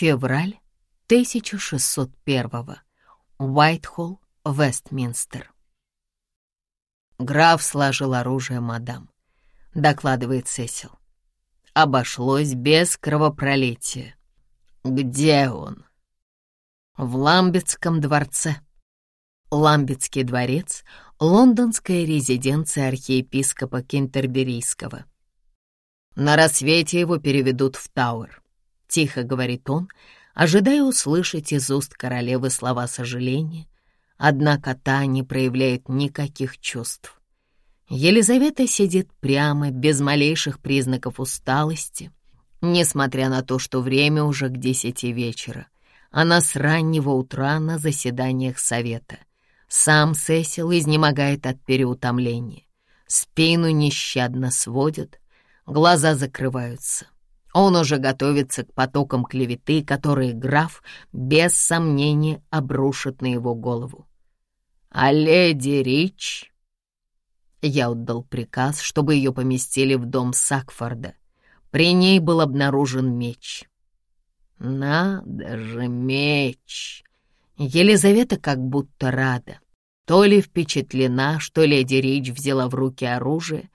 Февраль 1601. Уайтхолл, Вестминстер. Граф сложил оружие, мадам, докладывает Сесил. Обошлось без кровопролития. Где он? В Ламбетском дворце. Ламбетский дворец — лондонская резиденция архиепископа Кентерберийского. На рассвете его переведут в Тауэр. Тихо говорит он, ожидая услышать из уст королевы слова сожаления, однако та не проявляет никаких чувств. Елизавета сидит прямо, без малейших признаков усталости, несмотря на то, что время уже к десяти вечера. Она с раннего утра на заседаниях совета — сам Сесил изнемогает от переутомления. Спину нещадно сводят, глаза закрываются. Он уже готовится к потокам клеветы, которые граф без сомнения обрушит на его голову. «А леди Рич...» Я отдал приказ, чтобы ее поместили в дом Сакфорда. При ней был обнаружен меч. «Надо же, меч!» Елизавета как будто рада. То ли впечатлена, что леди Рич взяла в руки оружие,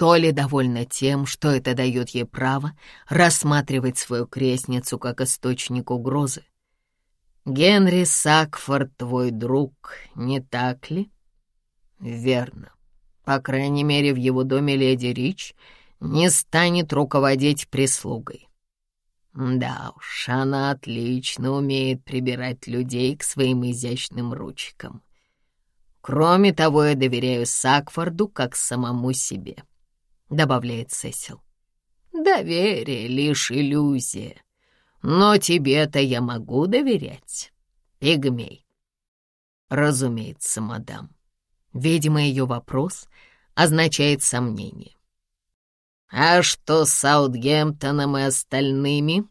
то ли довольна тем, что это дает ей право рассматривать свою крестницу как источник угрозы. «Генри Сакфорд твой друг, не так ли?» «Верно. По крайней мере, в его доме леди Рич не станет руководить прислугой. Да уж, она отлично умеет прибирать людей к своим изящным ручкам. Кроме того, я доверяю Сакфорду как самому себе», — добавляет Сесил. «Доверие — лишь иллюзия. Но тебе-то я могу доверять, пигмей». «Разумеется, мадам». Видимо, ее вопрос означает сомнение. «А что с Саутгемптоном и остальными?»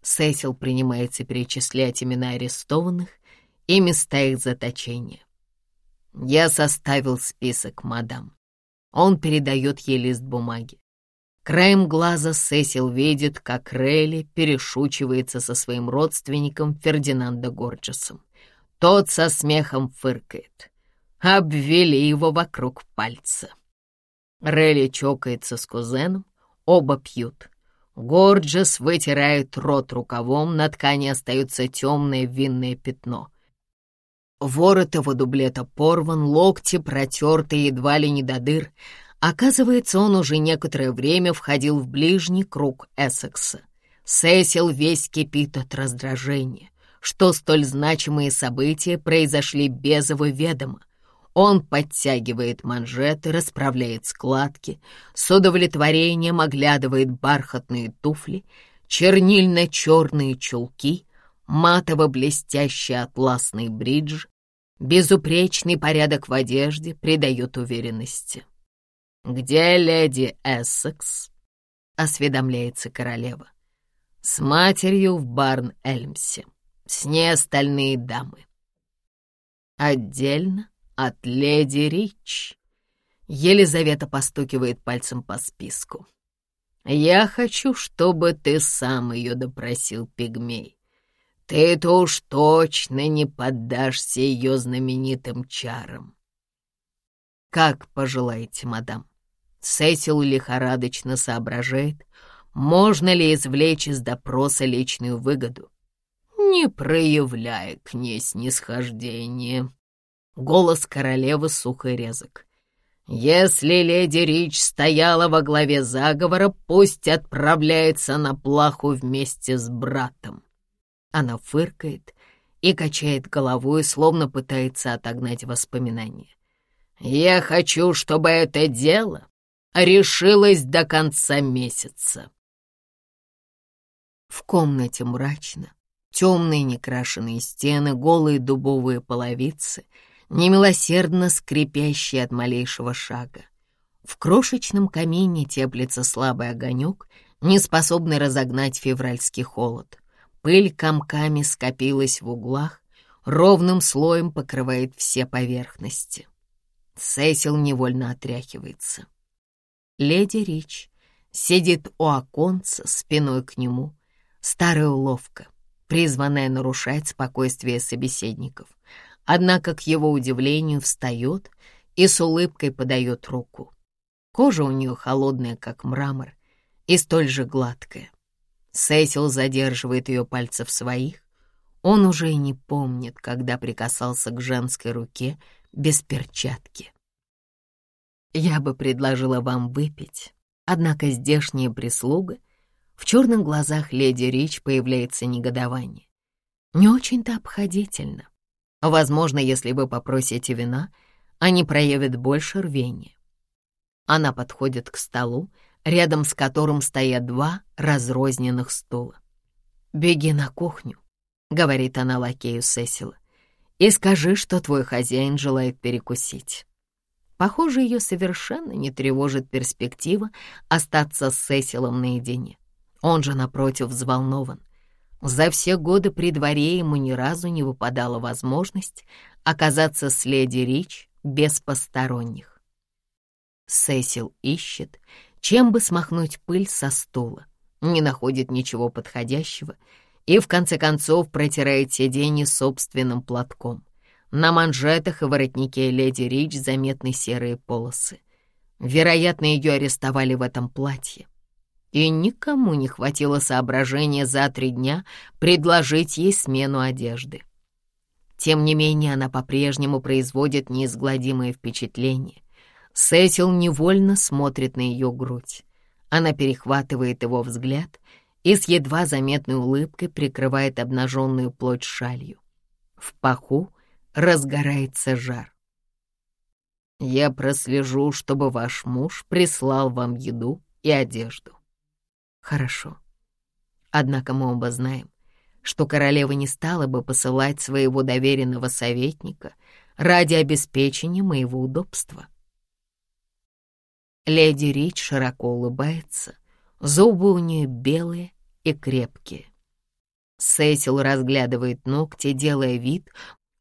Сесил принимается перечислять имена арестованных и места их заточения. «Я составил список, мадам». Он передает ей лист бумаги. Краем глаза Сесил видит, как Релли перешучивается со своим родственником Фердинандо Горджесом. Тот со смехом фыркает. Обвели его вокруг пальца. Релли чокается с кузеном, оба пьют. Горджес вытирает рот рукавом, на ткани остается темное винное пятно. Ворот его дублета порван, локти протерты едва ли не до дыр. Оказывается, он уже некоторое время входил в ближний круг Эссекса. Сесил весь кипит от раздражения, что столь значимые события произошли без его ведома. Он подтягивает манжеты, расправляет складки, с удовлетворением оглядывает бархатные туфли, чернильно-черные чулки, матово-блестящий атласный бридж, Безупречный порядок в одежде придает уверенности. «Где леди Эссекс?» — осведомляется королева. «С матерью в Барн-Эльмсе. С ней остальные дамы. Отдельно от леди Рич». Елизавета постукивает пальцем по списку. «Я хочу, чтобы ты сам ее допросил, пигмей. Ты-то уж точно не поддашься ее знаменитым чарам. Как пожелаете, мадам. Сесил лихорадочно соображает, можно ли извлечь из допроса личную выгоду. Не проявляя к ней снисхождения. Голос королевы сухо резок. Если леди Рич стояла во главе заговора, пусть отправляется на плаху вместе с братом. Она фыркает и качает головой, словно пытается отогнать воспоминания. «Я хочу, чтобы это дело решилось до конца месяца». В комнате мрачно. Темные некрашенные стены, голые дубовые половицы, немилосердно скрипящие от малейшего шага. В крошечном камине теплится слабый огонек, не способный разогнать февральский холод. Пыль комками скопилась в углах, ровным слоем покрывает все поверхности. Сесил невольно отряхивается. Леди Рич сидит у оконца спиной к нему, Старая уловка, призванная нарушать спокойствие собеседников. Однако, к его удивлению, встает и с улыбкой подает руку. Кожа у нее холодная, как мрамор, и столь же гладкая. Сесил задерживает ее пальцы в своих. Он уже и не помнит, когда прикасался к женской руке без перчатки. Я бы предложила вам выпить, однако здешняя прислуга... В черных глазах леди Рич появляется негодование. Не очень-то обходительно. Возможно, если вы попросите вина, они проявят больше рвения. Она подходит к столу, рядом с которым стоят два разрозненных стула. «Беги на кухню», — говорит она лакею Сесила, «и скажи, что твой хозяин желает перекусить». Похоже, ее совершенно не тревожит перспектива остаться с Сесилом наедине. Он же, напротив, взволнован. За все годы при дворе ему ни разу не выпадала возможность оказаться с леди Рич без посторонних. Сесил ищет, чем бы смахнуть пыль со стула, не находит ничего подходящего и, в конце концов, протирает сиденье собственным платком. На манжетах и воротнике леди Рич заметны серые полосы. Вероятно, ее арестовали в этом платье. И никому не хватило соображения за три дня предложить ей смену одежды. Тем не менее, она по-прежнему производит неизгладимое впечатление. Сесил невольно смотрит на ее грудь. Она перехватывает его взгляд и с едва заметной улыбкой прикрывает обнаженную плоть шалью. В паху разгорается жар. Я прослежу, чтобы ваш муж прислал вам еду и одежду. Хорошо. Однако мы оба знаем, что королева не стала бы посылать своего доверенного советника ради обеспечения моего удобства. Леди Рич широко улыбается, зубы у нее белые и крепкие. Сесил разглядывает ногти, делая вид,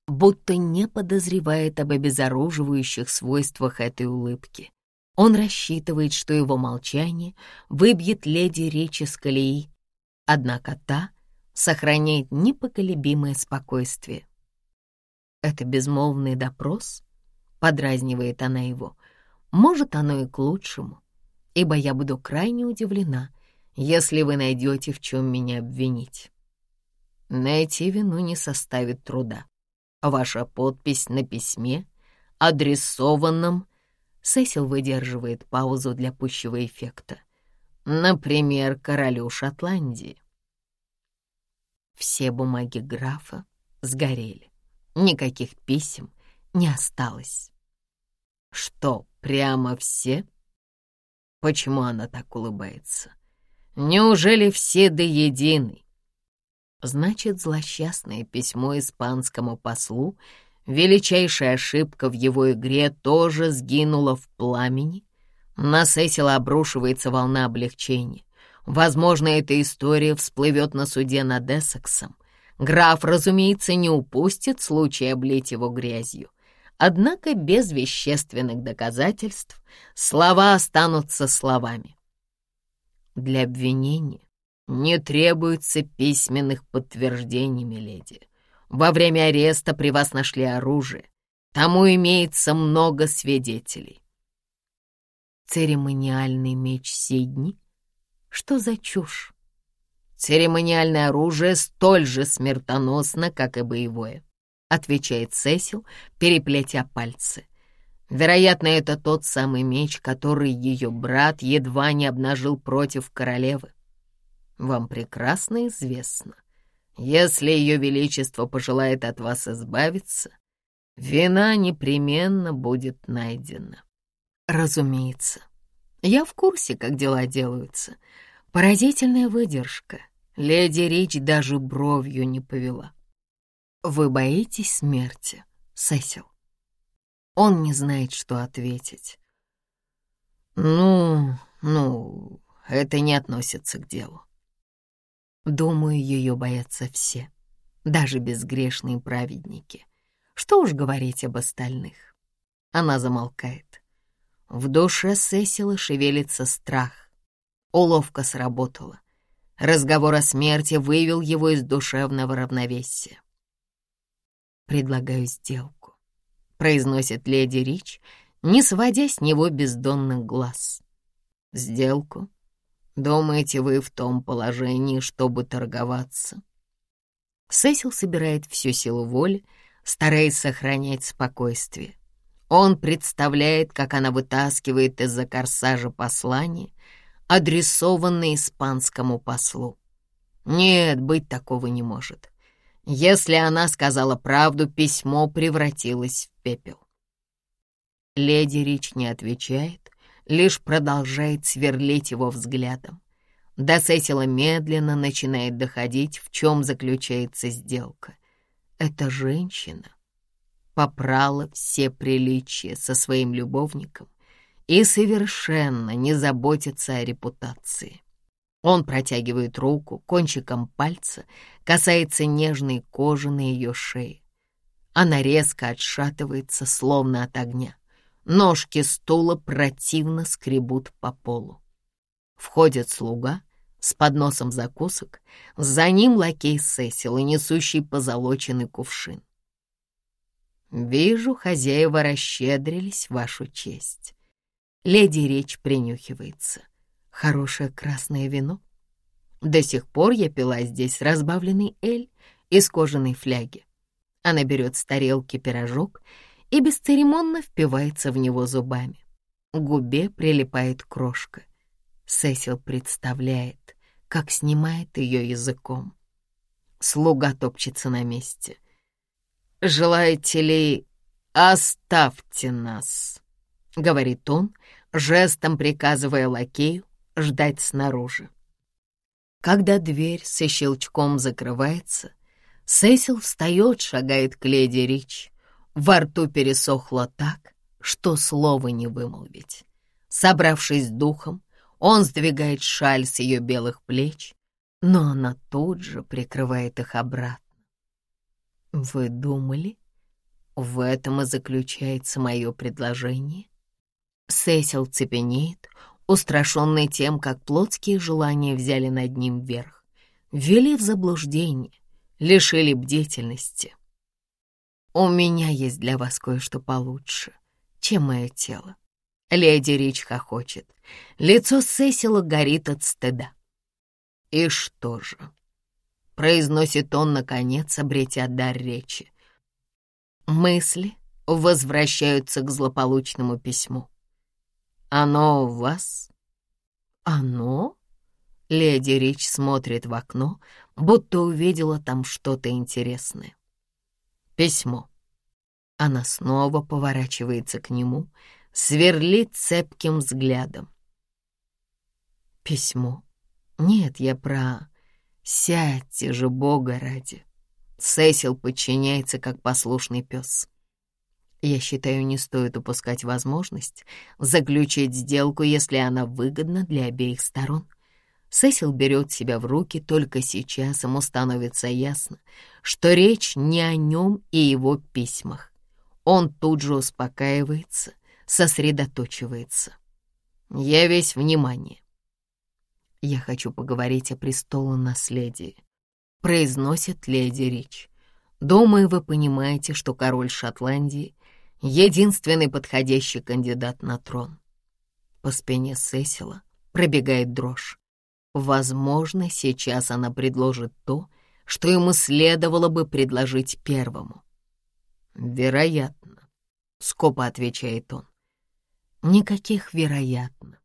будто не подозревает об обезоруживающих свойствах этой улыбки. Он рассчитывает, что его молчание выбьет леди речи с колеи, однако та сохраняет непоколебимое спокойствие. «Это безмолвный допрос?» — подразнивает она его. «Может, оно и к лучшему, ибо я буду крайне удивлена, если вы найдете, в чем меня обвинить. Найти вину не составит труда. Ваша подпись на письме, адресованном... Сесил выдерживает паузу для пущего эффекта. Например, королю Шотландии. Все бумаги графа сгорели. Никаких писем не осталось. Что, прямо все? Почему она так улыбается? Неужели все до единой? Значит, злосчастное письмо испанскому послу, величайшая ошибка в его игре, тоже сгинула в пламени? На Сесила обрушивается волна облегчения. Возможно, эта история всплывет на суде над Эссексом. Граф, разумеется, не упустит случай облить его грязью. Однако без вещественных доказательств слова останутся словами. Для обвинения «Не требуется письменных подтверждений, миледи. Во время ареста при вас нашли оружие. Тому имеется много свидетелей». «Церемониальный меч Сидни? Что за чушь?» «Церемониальное оружие столь же смертоносно, как и боевое», — отвечает Сесил, переплетя пальцы. Вероятно, это тот самый меч, который ее брат едва не обнажил против королевы вам прекрасно известно. Если Ее Величество пожелает от вас избавиться, вина непременно будет найдена. Разумеется. Я в курсе, как дела делаются. Поразительная выдержка. Леди Рич даже бровью не повела. Вы боитесь смерти, Сесил? Он не знает, что ответить. Ну, ну, это не относится к делу. Думаю, ее боятся все, даже безгрешные праведники. Что уж говорить об остальных. Она замолкает. В душе Сесила шевелится страх. Уловка сработала. Разговор о смерти вывел его из душевного равновесия. «Предлагаю сделку», — произносит леди Рич, не сводя с него бездонных глаз. «Сделку? Думаете, вы в том положении, чтобы торговаться?» Сесил собирает всю силу воли, стараясь сохранять спокойствие. Он представляет, как она вытаскивает из-за корсажа послание, адресованное испанскому послу. Нет, быть такого не может. Если она сказала правду, письмо превратилось в пепел. Леди Рич не отвечает, лишь продолжает сверлить его взглядом. До Сесила медленно начинает доходить, в чем заключается сделка. Эта женщина попрала все приличия со своим любовником и совершенно не заботится о репутации. Он протягивает руку, кончиком пальца касается нежной кожи на ее шее. Она резко отшатывается, словно от огня. Ножки стула противно скребут по полу. Входит слуга с подносом закусок, за ним лакей Сесил и несущий позолоченный кувшин. «Вижу, хозяева расщедрились вашу честь». Леди Речь принюхивается. «Хорошее красное вино?» До сих пор я пила здесь разбавленный эль из кожаной фляги. Она берет с тарелки пирожок и бесцеремонно впивается в него зубами. К губе прилипает крошка. Сесил представляет, как снимает ее языком. Слуга топчется на месте — «Желаете ли оставьте нас?» — говорит он, жестом приказывая лакею ждать снаружи. Когда дверь со щелчком закрывается, Сесил встает, шагает к леди Рич. Во рту пересохло так, что слова не вымолвить. Собравшись духом, он сдвигает шаль с ее белых плеч, но она тут же прикрывает их обратно. «Вы думали? В этом и заключается мое предложение?» Сесил цепенеет, устрашенный тем, как плотские желания взяли над ним верх, ввели в заблуждение, лишили бдительности. «У меня есть для вас кое-что получше, чем мое тело». Леди Рич хохочет. Лицо Сесила горит от стыда. «И что же?» произносит он, наконец, обретя дар речи. Мысли возвращаются к злополучному письму. «Оно у вас?» «Оно?» Леди Рич смотрит в окно, будто увидела там что-то интересное. «Письмо». Она снова поворачивается к нему, сверлит цепким взглядом. «Письмо? Нет, я про...» «Сядьте же, Бога ради!» Сесил подчиняется, как послушный пес. Я считаю, не стоит упускать возможность заключить сделку, если она выгодна для обеих сторон. Сесил берет себя в руки, только сейчас ему становится ясно, что речь не о нем и его письмах. Он тут же успокаивается, сосредоточивается. Я весь внимание. «Я хочу поговорить о престолонаследии», — произносит леди Рич. «Думаю, вы понимаете, что король Шотландии — единственный подходящий кандидат на трон». По спине Сесила пробегает дрожь. Возможно, сейчас она предложит то, что ему следовало бы предложить первому. «Вероятно», — скопо отвечает он. «Никаких вероятно.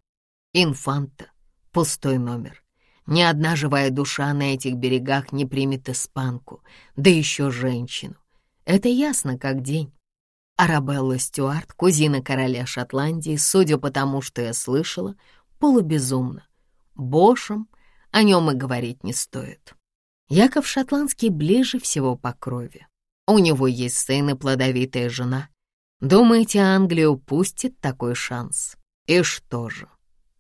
Инфанта Пустой номер. Ни одна живая душа на этих берегах не примет испанку, да еще женщину. Это ясно как день. Арабелла Стюарт, кузина короля Шотландии, судя по тому, что я слышала, полубезумна. Бошем о нем и говорить не стоит. Яков Шотландский ближе всего по крови. У него есть сын и плодовитая жена. Думаете, Англия упустит такой шанс? И что же?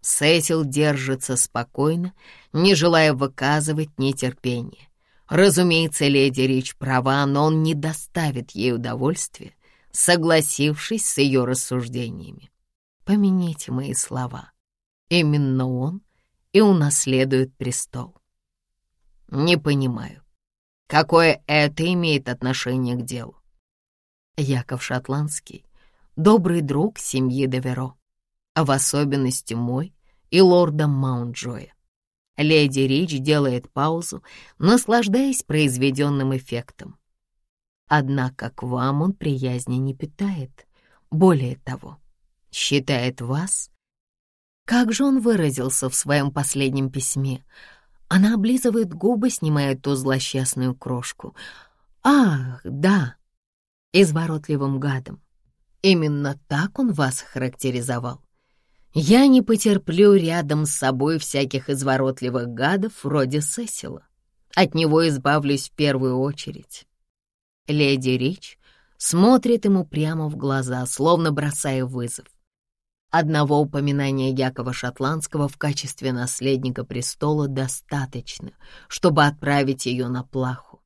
Сесил держится спокойно, не желая выказывать нетерпение. Разумеется, леди Рич права, но он не доставит ей удовольствия, согласившись с ее рассуждениями. Помяните мои слова. Именно он и унаследует престол. Не понимаю, какое это имеет отношение к делу. Яков Шотландский — добрый друг семьи Деверо, а в особенности мой и лорда Маунтджоя. Леди Рич делает паузу, наслаждаясь произведенным эффектом. Однако к вам он приязни не питает. Более того, считает вас... Как же он выразился в своем последнем письме? Она облизывает губы, снимая ту злосчастную крошку. Ах, да, изворотливым гадом. Именно так он вас характеризовал. Я не потерплю рядом с собой всяких изворотливых гадов вроде Сесила. От него избавлюсь в первую очередь. Леди Рич смотрит ему прямо в глаза, словно бросая вызов. Одного упоминания Якова Шотландского в качестве наследника престола достаточно, чтобы отправить ее на плаху.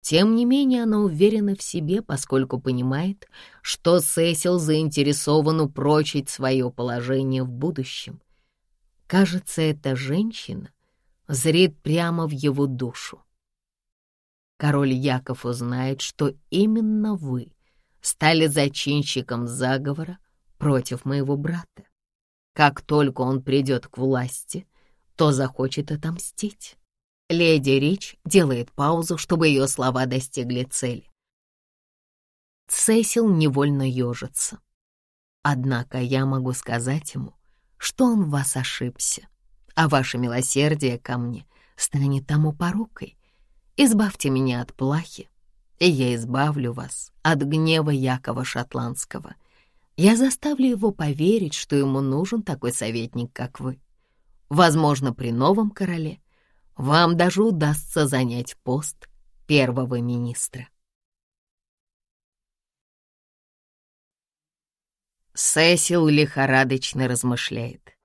Тем не менее, она уверена в себе, поскольку понимает, что Сесил заинтересован упрочить свое положение в будущем. Кажется, эта женщина зрит прямо в его душу. Король Яков узнает, что именно вы стали зачинщиком заговора против моего брата. Как только он придет к власти, то захочет отомстить. Леди Рич делает паузу, чтобы ее слова достигли цели. Сесил невольно ежится. Однако я могу сказать ему, что он в вас ошибся, а ваше милосердие ко мне станет тому порукой. Избавьте меня от плахи, и я избавлю вас от гнева Якова Шотландского. Я заставлю его поверить, что ему нужен такой советник, как вы. Возможно, при новом короле вам даже удастся занять пост первого министра. Сесил лихорадочно размышляет.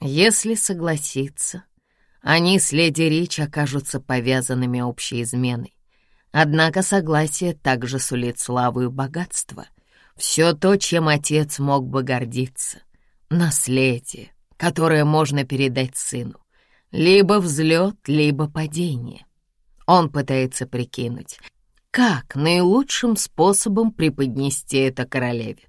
Если согласиться, они с леди Рич окажутся повязанными общей изменой. Однако согласие также сулит славу и богатство. Все то, чем отец мог бы гордиться. Наследие, которое можно передать сыну. Либо взлет, либо падение. Он пытается прикинуть, как наилучшим способом преподнести это королеве.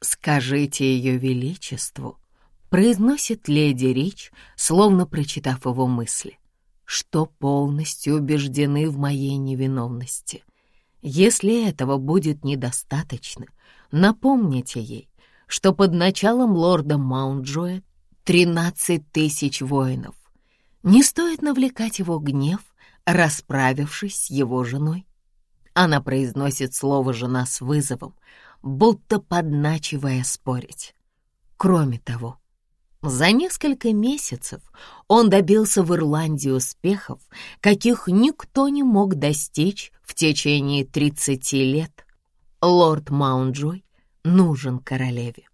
«Скажите ее величеству», — произносит леди Рич, словно прочитав его мысли, что полностью убеждены в моей невиновности. Если этого будет недостаточно, напомните ей, что под началом лорда Маунтджоя 13 тысяч воинов, не стоит навлекать его гнев, расправившись с его женой. Она произносит слово «жена» с вызовом, будто подначивая спорить. Кроме того, за несколько месяцев он добился в Ирландии успехов, каких никто не мог достичь в течение 30 лет. Лорд Маунджой нужен королеве.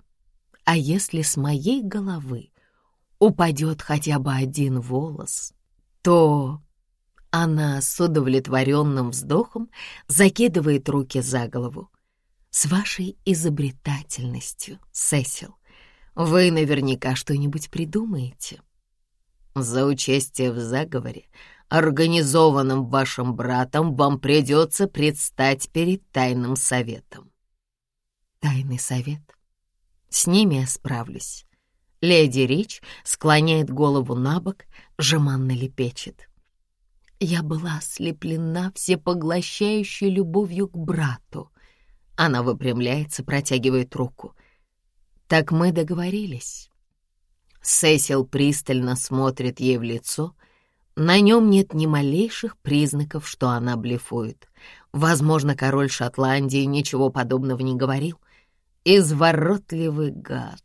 А если с моей головы упадет хотя бы один волос, то она с удовлетворенным вздохом закидывает руки за голову. С вашей изобретательностью, Сесил, вы наверняка что-нибудь придумаете. За участие в заговоре, организованном вашим братом, вам придется предстать перед тайным советом. Тайный совет? С ними я справлюсь. Леди Рич склоняет голову на бок, жеманно лепечет. Я была ослеплена всепоглощающей любовью к брату. Она выпрямляется, протягивает руку. Так мы договорились. Сесил пристально смотрит ей в лицо. На нем нет ни малейших признаков, что она блефует. Возможно, король Шотландии ничего подобного не говорил. Изворотливый гад.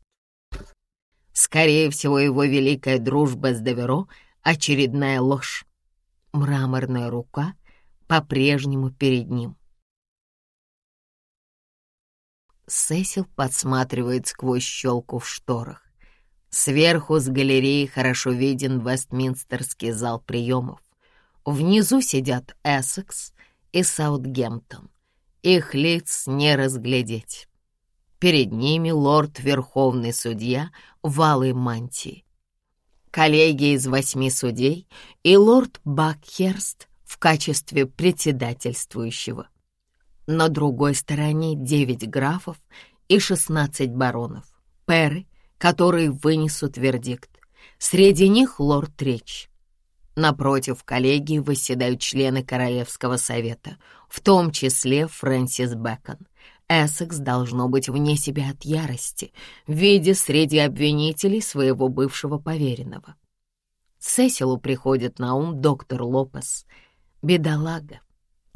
Скорее всего, его великая дружба с Деверо — очередная ложь. Мраморная рука по-прежнему перед ним. Сесил подсматривает сквозь щелку в шторах. Сверху с галереи хорошо виден Вестминстерский зал приемов. Внизу сидят Эссекс и Саутгемптон. Их лиц не разглядеть. Перед ними лорд-верховный судья в алой мантии. коллегия из восьми судей и лорд Бакхерст в качестве председательствующего. На другой стороне девять графов и шестнадцать баронов, перы, которые вынесут вердикт. Среди них лорд Речь. Напротив коллегии восседают члены Королевского совета, в том числе Фрэнсис Бэкон. Эссекс должно быть вне себя от ярости, видя среди обвинителей своего бывшего поверенного. Сесилу приходит на ум доктор Лопес, бедолага,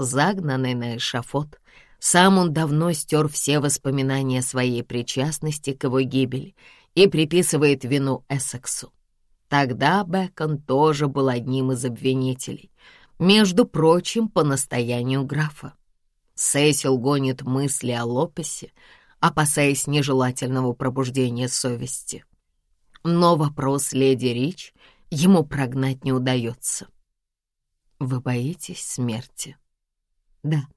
загнанный на эшафот. Сам он давно стер все воспоминания своей причастности к его гибели и приписывает вину Эссексу. Тогда Бэкон тоже был одним из обвинителей, между прочим, по настоянию графа. Сесил гонит мысли о Лопесе, опасаясь нежелательного пробуждения совести. Но вопрос леди Рич ему прогнать не удается. «Вы боитесь смерти?» «Да,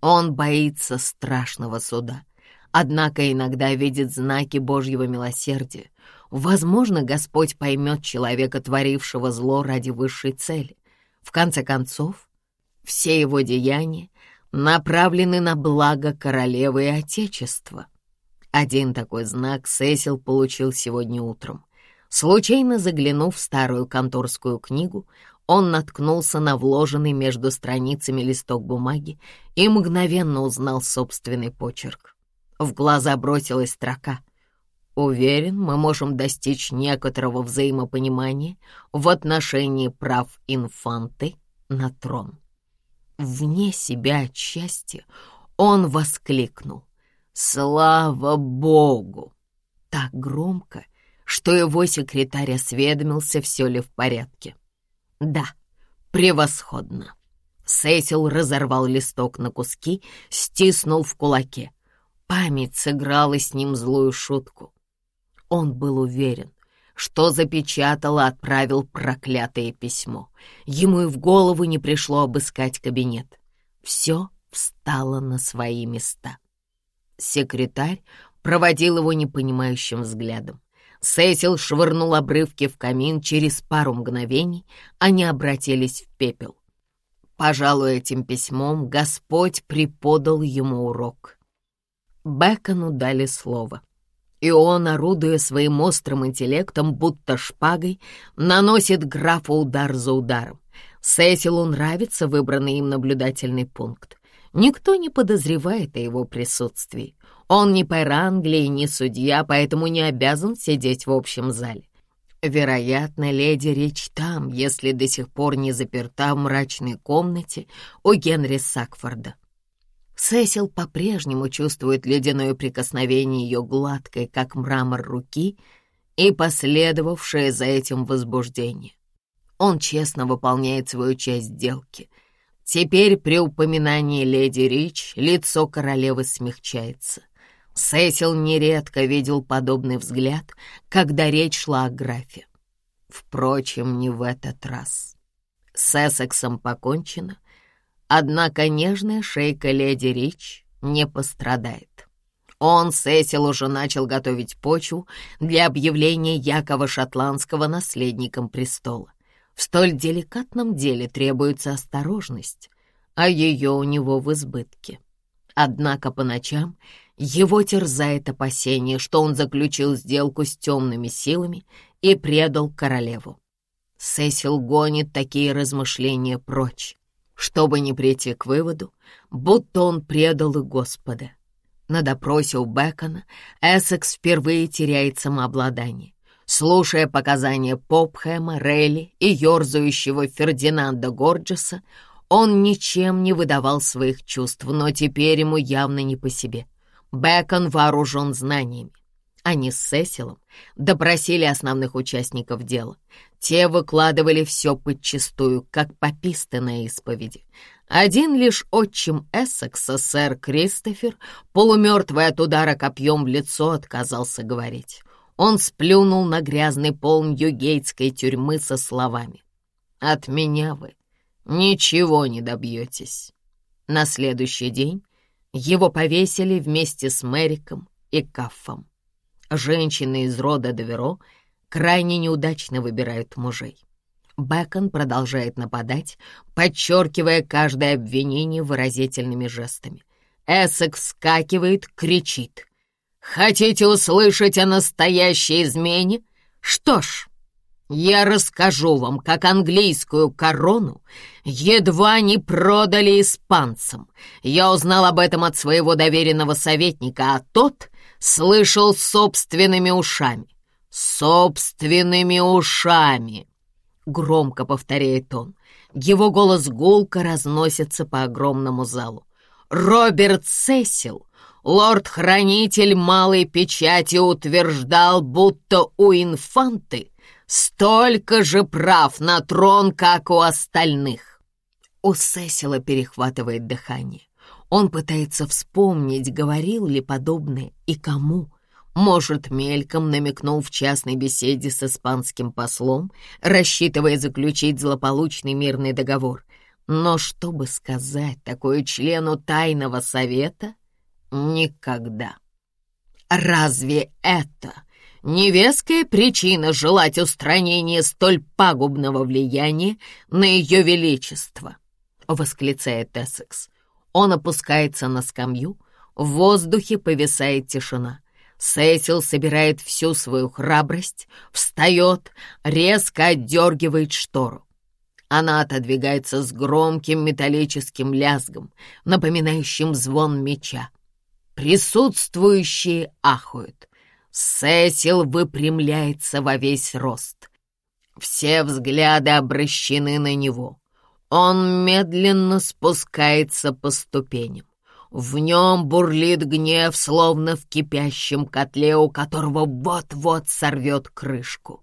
он боится страшного суда, однако иногда видит знаки Божьего милосердия, Возможно, Господь поймет человека, творившего зло ради высшей цели. В конце концов, все его деяния направлены на благо королевы и отечества. Один такой знак Сесил получил сегодня утром. Случайно заглянув в старую конторскую книгу, он наткнулся на вложенный между страницами листок бумаги и мгновенно узнал собственный почерк. В глаза бросилась строка — Уверен, мы можем достичь некоторого взаимопонимания в отношении прав инфанты на трон. Вне себя от счастья он воскликнул «Слава Богу!» так громко, что его секретарь осведомился, все ли в порядке. «Да, превосходно!» Сесил разорвал листок на куски, стиснул в кулаке. Память сыграла с ним злую шутку. Он был уверен, что запечатал и отправил проклятое письмо. Ему и в голову не пришло обыскать кабинет. Все встало на свои места. Секретарь проводил его непонимающим взглядом. Сесил швырнул обрывки в камин через пару мгновений, они обратились в пепел. Пожалуй, этим письмом Господь преподал ему урок. Бекону дали слово — и он, орудуя своим острым интеллектом, будто шпагой, наносит графу удар за ударом. Сесилу нравится выбранный им наблюдательный пункт. Никто не подозревает о его присутствии. Он не пэр Англии, не судья, поэтому не обязан сидеть в общем зале. Вероятно, леди Рич там, если до сих пор не заперта в мрачной комнате у Генри Сакфорда. Сесил по-прежнему чувствует ледяное прикосновение ее гладкой, как мрамор руки, и последовавшее за этим возбуждение. Он честно выполняет свою часть сделки. Теперь при упоминании леди Рич лицо королевы смягчается. Сесил нередко видел подобный взгляд, когда речь шла о графе. Впрочем, не в этот раз. С Эссексом покончено, Однако нежная шейка леди Рич не пострадает. Он, Сесил, уже начал готовить почву для объявления Якова Шотландского наследником престола. В столь деликатном деле требуется осторожность, а ее у него в избытке. Однако по ночам его терзает опасение, что он заключил сделку с темными силами и предал королеву. Сесил гонит такие размышления прочь чтобы не прийти к выводу, будто он предал и Господа. На допросе у Бекона Эссекс впервые теряет самообладание. Слушая показания Попхэма, Рейли и ерзающего Фердинанда Горджеса, он ничем не выдавал своих чувств, но теперь ему явно не по себе. Бекон вооружен знаниями. Они с Сесилом допросили основных участников дела. Те выкладывали все подчистую, как пописты на исповеди. Один лишь отчим Эссекса, сэр Кристофер, полумертвый от удара копьем в лицо, отказался говорить. Он сплюнул на грязный пол Ньюгейтской тюрьмы со словами. «От меня вы ничего не добьетесь». На следующий день его повесили вместе с Мэриком и Каффом. Женщины из рода Доверо крайне неудачно выбирают мужей. Бэкон продолжает нападать, подчеркивая каждое обвинение выразительными жестами. Эссек вскакивает, кричит. «Хотите услышать о настоящей измене? Что ж, я расскажу вам, как английскую корону едва не продали испанцам. Я узнал об этом от своего доверенного советника, а тот слышал собственными ушами. Собственными ушами!» Громко повторяет он. Его голос гулко разносится по огромному залу. Роберт Сесил, лорд-хранитель малой печати, утверждал, будто у инфанты столько же прав на трон, как у остальных. У Сесила перехватывает дыхание. Он пытается вспомнить, говорил ли подобное и кому. Может, мельком намекнул в частной беседе с испанским послом, рассчитывая заключить злополучный мирный договор. Но чтобы сказать такое члену тайного совета, никогда. Разве это не веская причина желать устранения столь пагубного влияния на ее величество? Восклицает Эссекс. Он опускается на скамью, в воздухе повисает тишина. Сесил собирает всю свою храбрость, встает, резко отдергивает штору. Она отодвигается с громким металлическим лязгом, напоминающим звон меча. Присутствующие ахают. Сесил выпрямляется во весь рост. Все взгляды обращены на него. Он медленно спускается по ступеням. В нем бурлит гнев, словно в кипящем котле, у которого вот-вот сорвет крышку.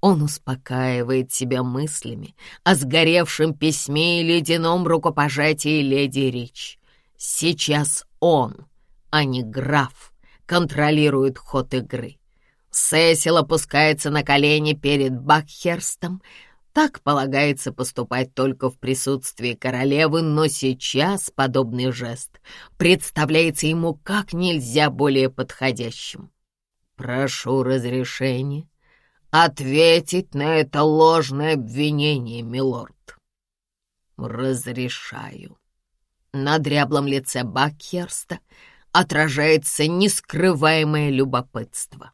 Он успокаивает себя мыслями о сгоревшем письме и ледяном рукопожатии леди Рич. Сейчас он, а не граф, контролирует ход игры. Сесил опускается на колени перед Бакхерстом, так полагается поступать только в присутствии королевы, но сейчас подобный жест представляется ему как нельзя более подходящим. «Прошу разрешения ответить на это ложное обвинение, милорд». «Разрешаю». На дряблом лице Бакхерста отражается нескрываемое любопытство.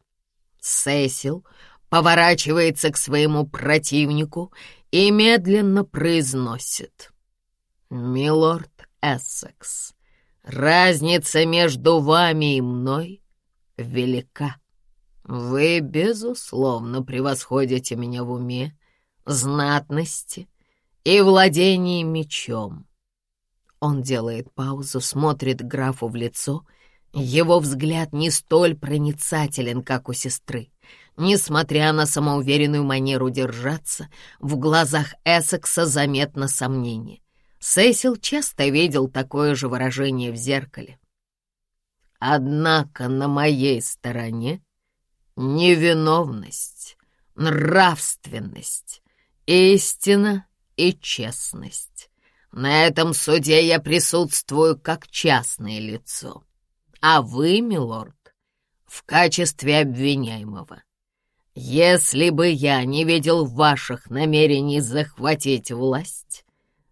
Сесил поворачивается к своему противнику и медленно произносит. «Милорд Эссекс, разница между вами и мной велика. Вы, безусловно, превосходите меня в уме, знатности и владении мечом. Он делает паузу, смотрит графу в лицо. Его взгляд не столь проницателен, как у сестры. Несмотря на самоуверенную манеру держаться, в глазах Эссекса заметно сомнение. Сесил часто видел такое же выражение в зеркале. Однако на моей стороне невиновность, нравственность, истина и честность. На этом суде я присутствую как частное лицо, а вы, милорд, в качестве обвиняемого. Если бы я не видел ваших намерений захватить власть,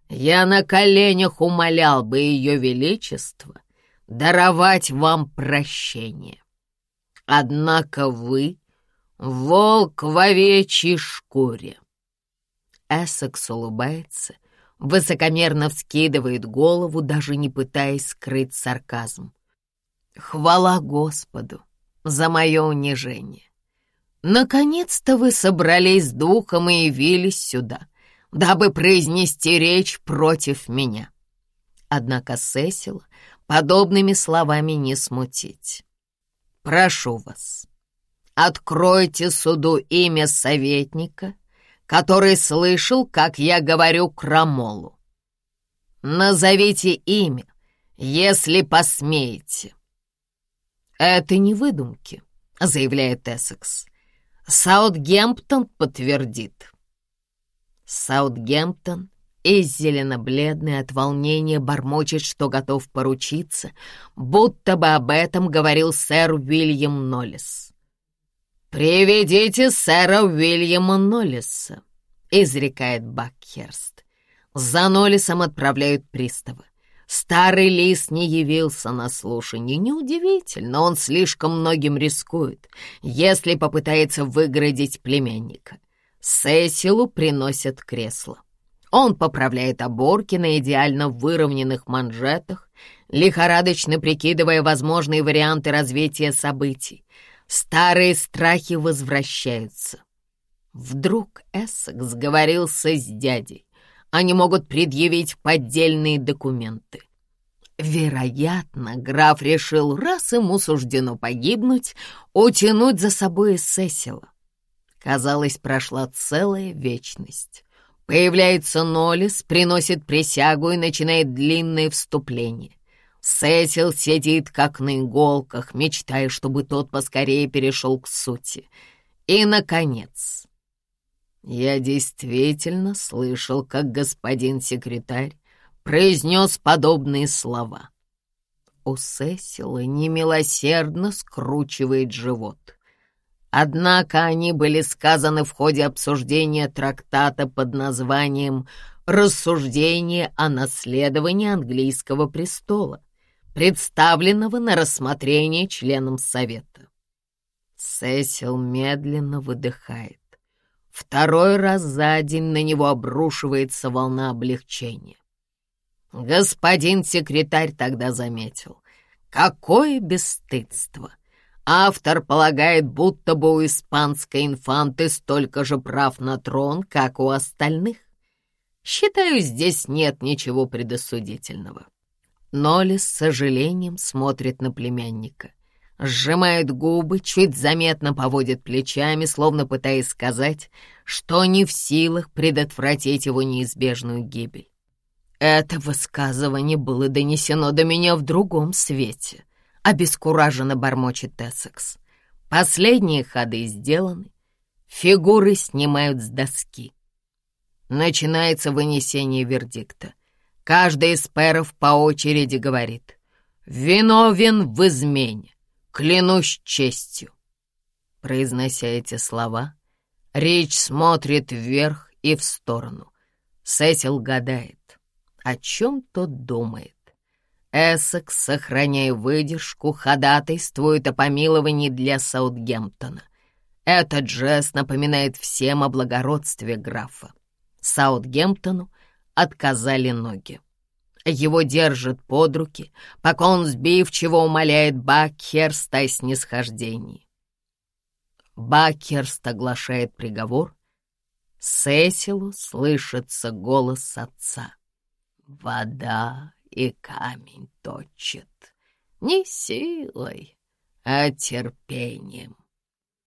я на коленях умолял бы ее величество даровать вам прощение. Однако вы — волк в овечьей шкуре. Эссекс улыбается, высокомерно вскидывает голову, даже не пытаясь скрыть сарказм. Хвала Господу за мое унижение. Наконец-то вы собрались с духом и явились сюда, дабы произнести речь против меня. Однако Сесила подобными словами не смутить. Прошу вас, откройте суду имя советника, который слышал, как я говорю Крамолу. Назовите имя, если посмеете. Это не выдумки, заявляет Эссекс. Саутгемптон подтвердит. Саутгемптон и зелено-бледный от волнения бормочет, что готов поручиться, будто бы об этом говорил сэр Уильям Ноллес. «Приведите сэра Уильяма Ноллиса», — изрекает Бакхерст. За Ноллисом отправляют приставы. Старый лис не явился на слушание. Неудивительно, он слишком многим рискует, если попытается выгородить племянника. Сесилу приносят кресло. Он поправляет оборки на идеально выровненных манжетах, лихорадочно прикидывая возможные варианты развития событий. Старые страхи возвращаются. Вдруг Эссекс сговорился с дядей. Они могут предъявить поддельные документы. Вероятно, граф решил, раз ему суждено погибнуть, утянуть за собой Сесила. Казалось, прошла целая вечность. Появляется Нолис, приносит присягу и начинает длинное вступление. Сесил сидит как на иголках, мечтая, чтобы тот поскорее перешел к сути. И, наконец, я действительно слышал, как господин секретарь произнес подобные слова. У Сесила немилосердно скручивает живот. Однако они были сказаны в ходе обсуждения трактата под названием «Рассуждение о наследовании английского престола», представленного на рассмотрение членам Совета. Сесил медленно выдыхает. Второй раз за день на него обрушивается волна облегчения. Господин секретарь тогда заметил. Какое бесстыдство! Автор полагает, будто бы у испанской инфанты столько же прав на трон, как у остальных. Считаю, здесь нет ничего предосудительного. Ноли с сожалением смотрит на племянника. Сжимает губы, чуть заметно поводит плечами, словно пытаясь сказать, что не в силах предотвратить его неизбежную гибель. Это высказывание было донесено до меня в другом свете, обескураженно бормочет Эссекс. Последние ходы сделаны, фигуры снимают с доски. Начинается вынесение вердикта — Каждый из пэров по очереди говорит «Виновен в измене, клянусь честью». Произнося эти слова, Рич смотрит вверх и в сторону. Сесил гадает, о чем тот думает. Эссекс, сохраняя выдержку, ходатайствует о помиловании для Саутгемптона. Этот жест напоминает всем о благородстве графа. Саутгемптону отказали ноги. Его держат под руки, пока он сбивчиво умоляет Бакхерста о снисхождении. Бакхерст оглашает приговор. Сесилу слышится голос отца. Вода и камень точат не силой, а терпением.